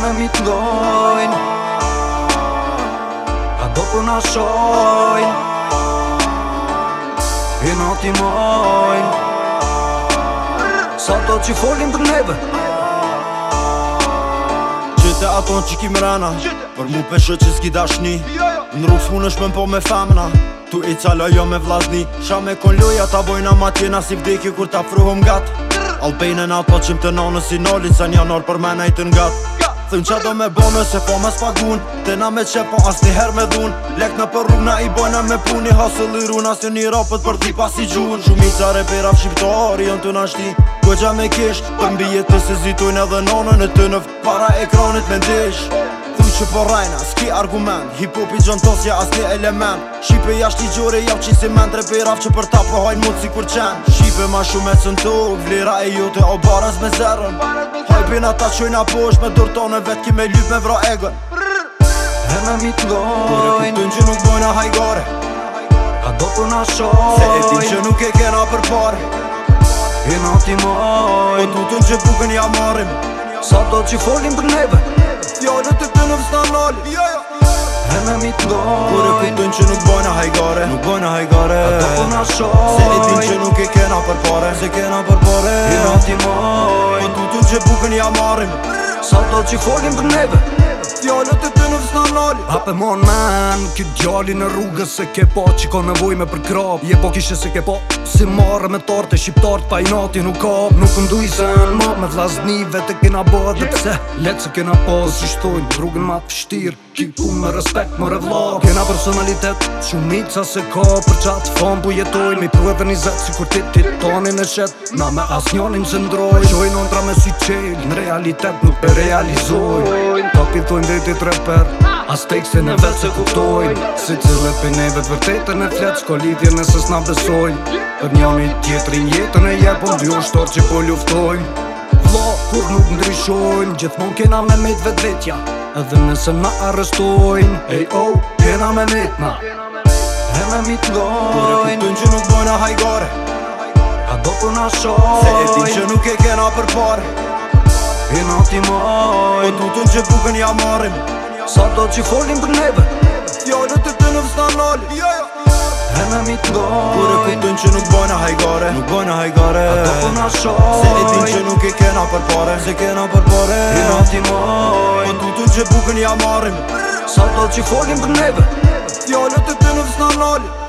në mitlojnë A do për në shojnë E në ti mojnë Sa to që folim për neve Gjete në që ki më rana Për mu peshe që s'ki dashni Në rrugës mu në shpën po me famna Tu i cala jo me vlazni Sha me kon loja ta bojna ma tjena si vdeki kur ta fruhëm gat Albejnë e natë pa qim të nanë si nolin Sa një anor për mena i të Thëm qa do me bëme se po me spagun Te na me qepo as një her me dhun Lek në për na i bojna me puni Hasë i në se një rapët për ti pas i gjun Shumica repera shqiptari jën të nashti Kua me kish Për mbi jetës e zitojnë edhe nonën E të në f*** para ekranit me ndish që po rajna, s'ki argument Hip-hop i gjëntosja asli element Shqipe i gjore jau që cement Repe i raf që për ta pëhojnë po mund si kur qen Shqipe ma shumë e cëntu Vlira e jute o barës me zerën Hajpin ata qojnë apush me dur tonë Vet ki me lyp me vra egën E me mi të lojnë Kure këtën që nuk bojnë a hajgare Ka do për po na Se e tim që nuk e kena për pare E na ti mojnë O po që bukën ja marim Sa do që folin për neve Jare të të në vstanali E me mi të lojnë Kur e që nuk bojnë a hajgare Nuk bojnë a hajgare Ata po shojnë Se i tin që nuk i kena për Se kena për pare I nati mojnë Po të të që bukën ja marim Brrrr Sa do që folin për neve Fjallët e të në vësna nalit A për mon men Kjo gjalli në rrugë Se ke po që ka nevoj me për krap Je po kishe se ke po Si marrë me tarte Shqiptartë pa i nati nuk kap Nuk më nduj se në Me vlasni vete kina bëdhe yeah. Pse letë se kina pas po, si shtojnë rrugën ma të Që i ku me respekt më revlak Kena personalitet shumica se ka Për qatë fan pu po jetojnë Mi pu po e vërnizet Si kur ti ti në shet Na me as në me si qelë Në realitet nuk e realizojnë Ta pithojnë dhe ti As tek në vetë se kuptojnë Si cilët për neve të vërtetën e fletë Sko lidhje nëse s'na besojnë Për njëmi tjetërin jetën e jepë Në dyon shtor që po luftojnë Vlo, kur nuk ndryshojnë Gjithmon kena me mejt vetë vetja Edhe nëse më arrestojnë Ej o, oh, kena me mejt na Kena me mejt ku në shohë Se e ti që nuk e kena për parë E në ti maj Po tutën që bukën ja marim Sa do që folim për neve Fjallët jo, e të në vësta në lali jo, jo. E me mi të gojnë Kure kutën që nuk bojnë a hajgare Nuk bojnë a hajgare Ata për në Se e ti që nuk e kena për parë Se kena për parë E në ti maj Po tutën që bukën ja marim Sa do që folim për neve Fjallët e të në vësta në lali